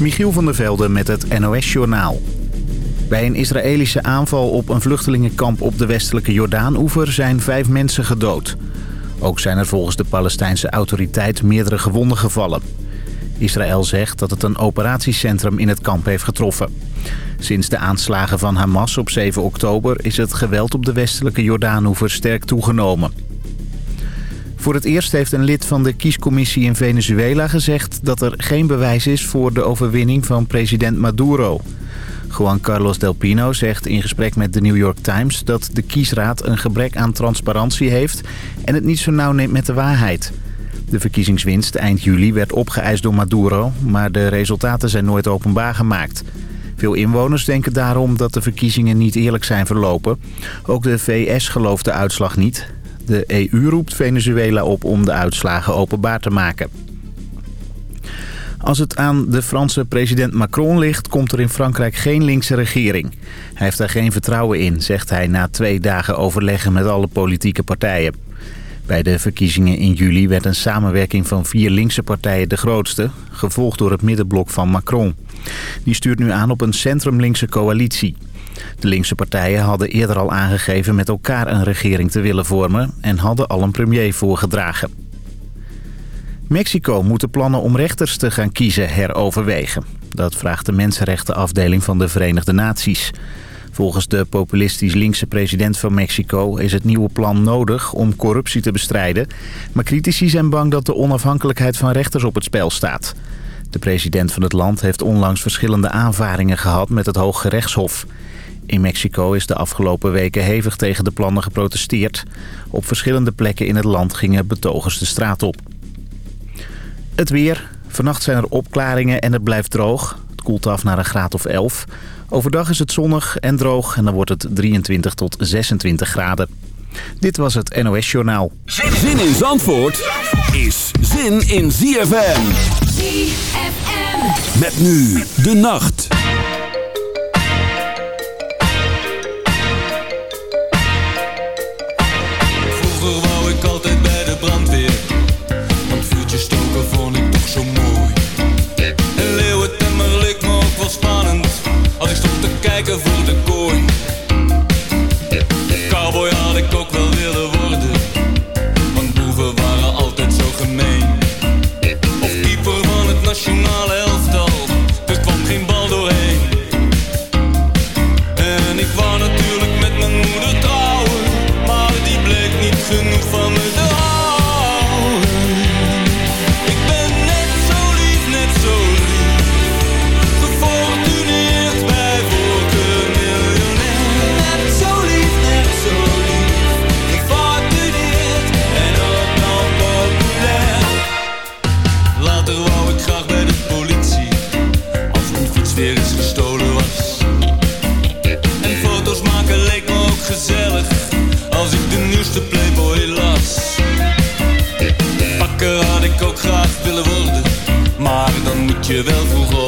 Michiel van der Velde met het NOS-journaal. Bij een Israëlische aanval op een vluchtelingenkamp op de westelijke Jordaan-oever zijn vijf mensen gedood. Ook zijn er volgens de Palestijnse autoriteit meerdere gewonden gevallen. Israël zegt dat het een operatiecentrum in het kamp heeft getroffen. Sinds de aanslagen van Hamas op 7 oktober is het geweld op de westelijke Jordaanoever sterk toegenomen. Voor het eerst heeft een lid van de kiescommissie in Venezuela gezegd... dat er geen bewijs is voor de overwinning van president Maduro. Juan Carlos Del Pino zegt in gesprek met de New York Times... dat de kiesraad een gebrek aan transparantie heeft... en het niet zo nauw neemt met de waarheid. De verkiezingswinst eind juli werd opgeëist door Maduro... maar de resultaten zijn nooit openbaar gemaakt... Veel inwoners denken daarom dat de verkiezingen niet eerlijk zijn verlopen. Ook de VS gelooft de uitslag niet. De EU roept Venezuela op om de uitslagen openbaar te maken. Als het aan de Franse president Macron ligt, komt er in Frankrijk geen linkse regering. Hij heeft daar geen vertrouwen in, zegt hij na twee dagen overleggen met alle politieke partijen. Bij de verkiezingen in juli werd een samenwerking van vier linkse partijen de grootste, gevolgd door het middenblok van Macron. Die stuurt nu aan op een centrum-linkse coalitie. De linkse partijen hadden eerder al aangegeven met elkaar een regering te willen vormen... en hadden al een premier voorgedragen. Mexico moet de plannen om rechters te gaan kiezen heroverwegen. Dat vraagt de Mensenrechtenafdeling van de Verenigde Naties. Volgens de populistisch linkse president van Mexico is het nieuwe plan nodig om corruptie te bestrijden. Maar critici zijn bang dat de onafhankelijkheid van rechters op het spel staat. De president van het land heeft onlangs verschillende aanvaringen gehad met het Hoge Rechtshof. In Mexico is de afgelopen weken hevig tegen de plannen geprotesteerd. Op verschillende plekken in het land gingen betogers de straat op. Het weer. Vannacht zijn er opklaringen en het blijft droog. Het koelt af naar een graad of 11. Overdag is het zonnig en droog en dan wordt het 23 tot 26 graden. Dit was het NOS Journaal. Zin in Zandvoort is zin in ZFM. ZFM. Met nu de nacht. Kijken voor de kooi. Je wel vroeg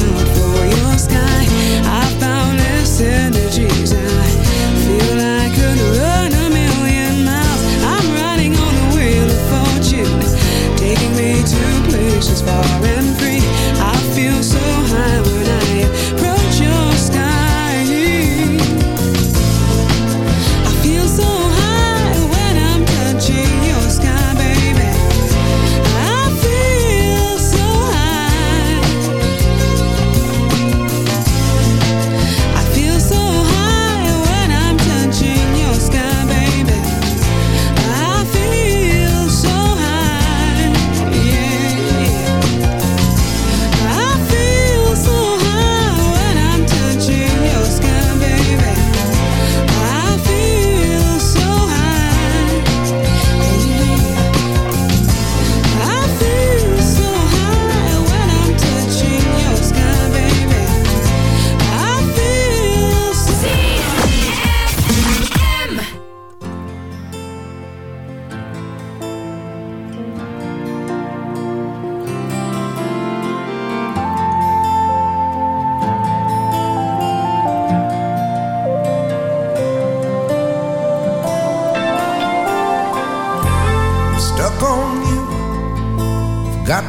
energies. I feel I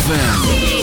ZFM.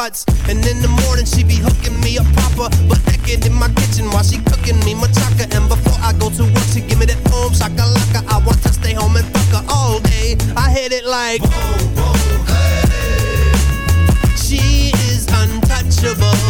cuts. And in the morning, she be hooking me a papa, but naked in my kitchen while she cooking me machaca. And before I go to work, she give me that home shakalaka. I want to stay home and fuck her all day. I hit it like, hey. She is untouchable.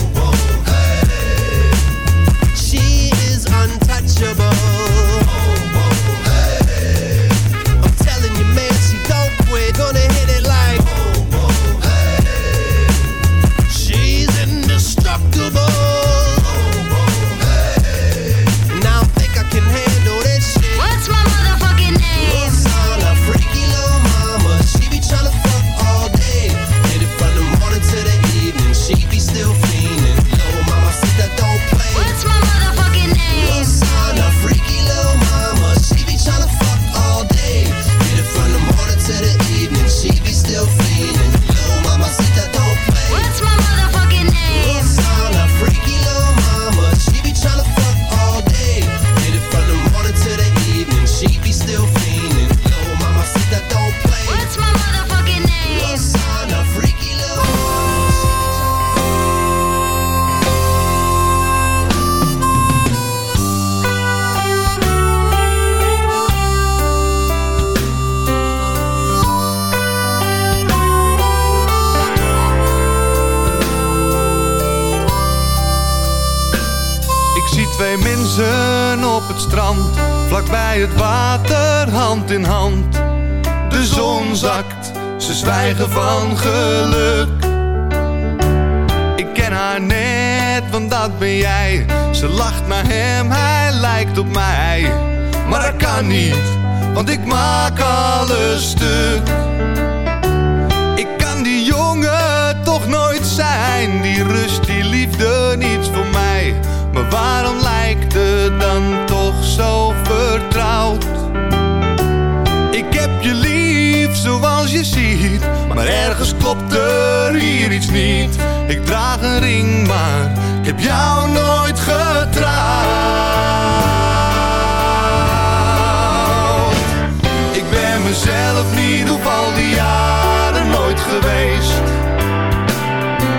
mezelf niet op al die jaren nooit geweest.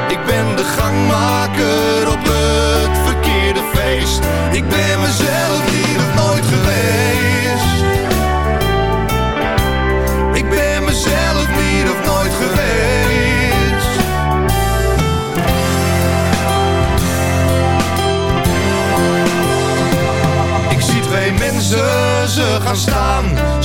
Ik ben de gangmaker op het verkeerde feest. Ik ben mezelf niet of nooit geweest. Ik ben mezelf niet of nooit geweest. Ik zie twee mensen, ze gaan staan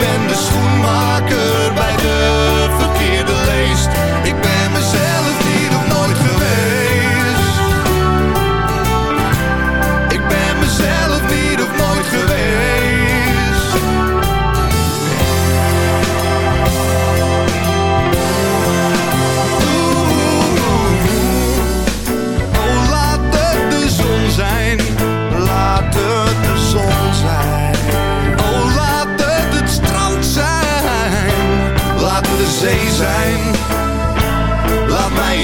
Ik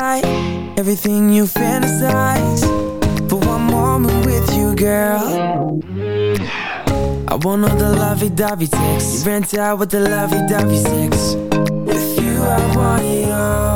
Like, everything you fantasize. For one moment with you, girl. I want all the lovey-dovey sex. You rent out with the lovey-dovey sex. With you, I want it all.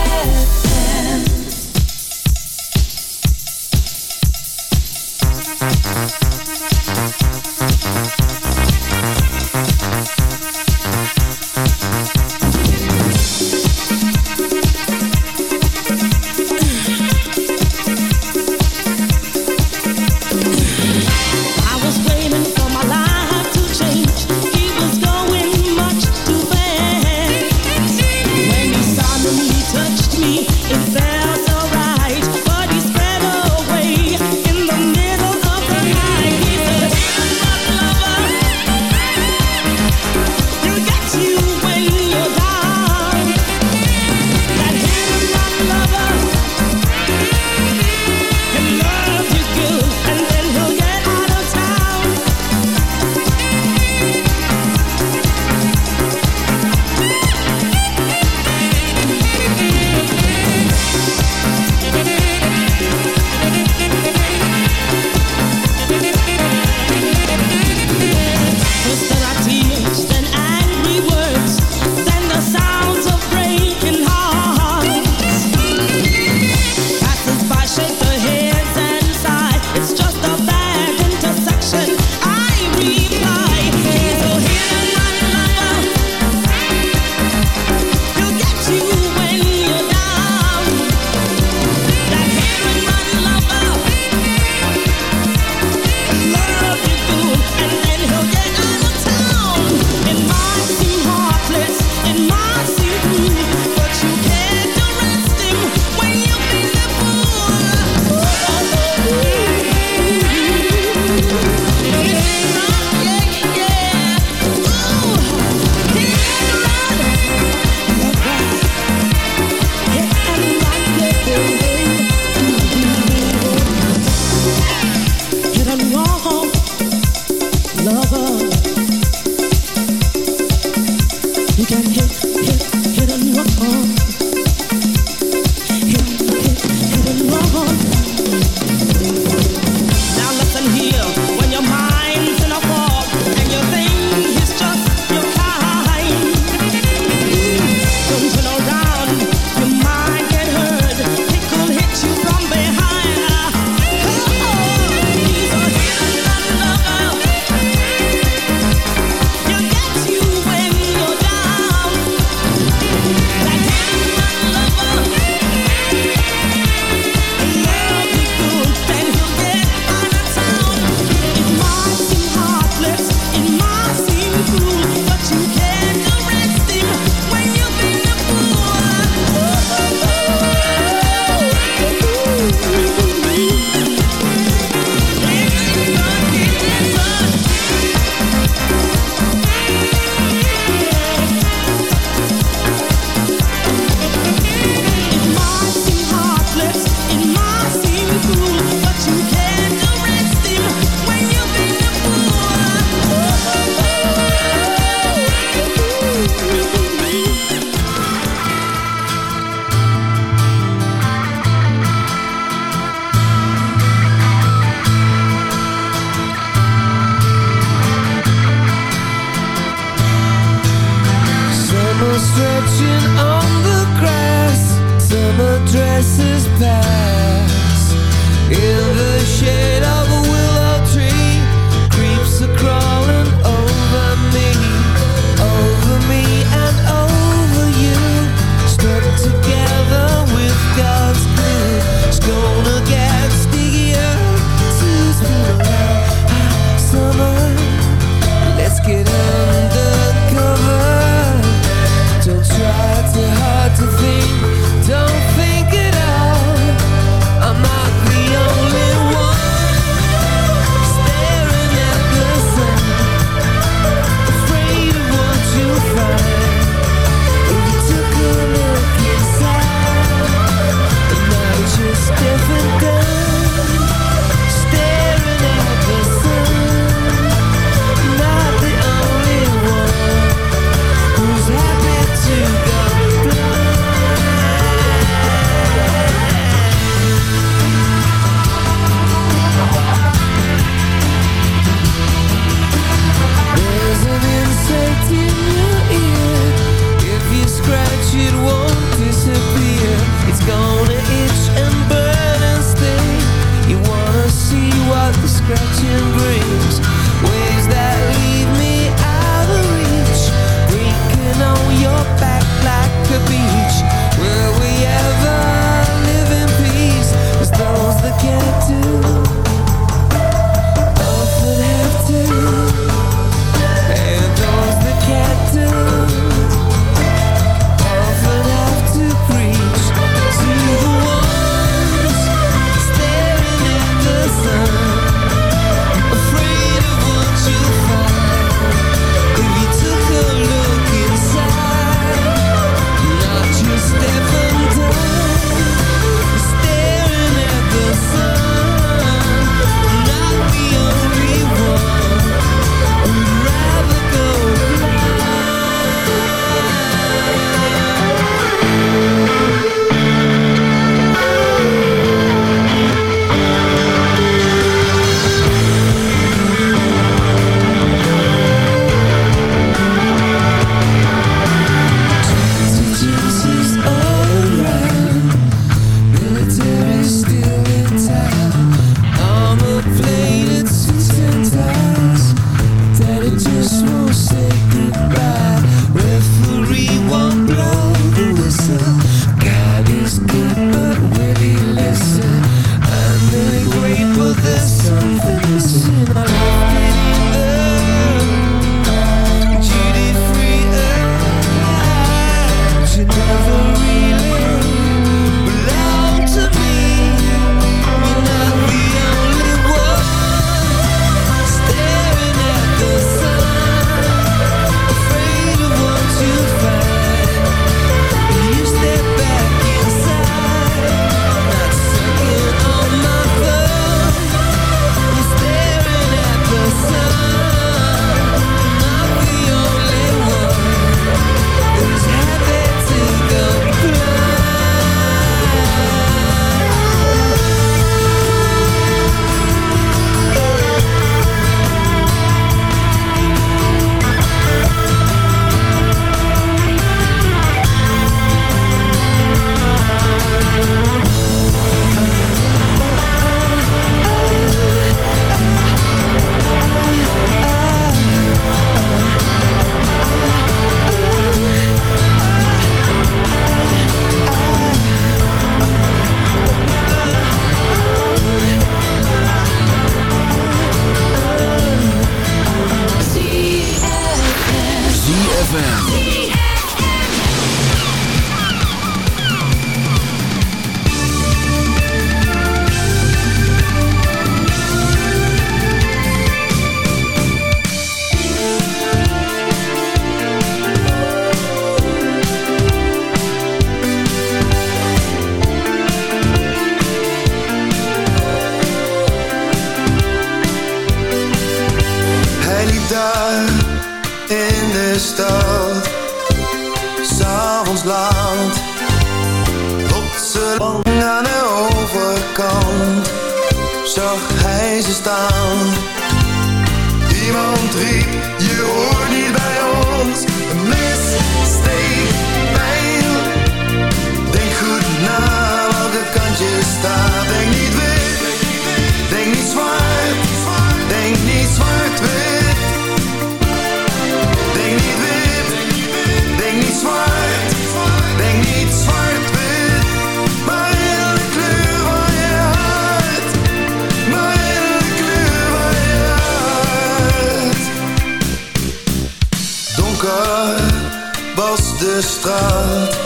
was de straat.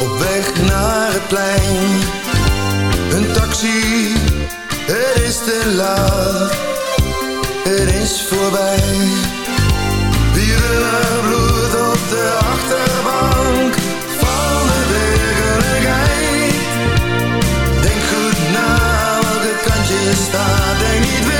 Op weg naar het plein. Een taxi, het is te laat. Het is voorbij. Wielen bloed op de achterbank. Van de werkelijkheid. Denk goed na welke kant je staat Denk niet weer.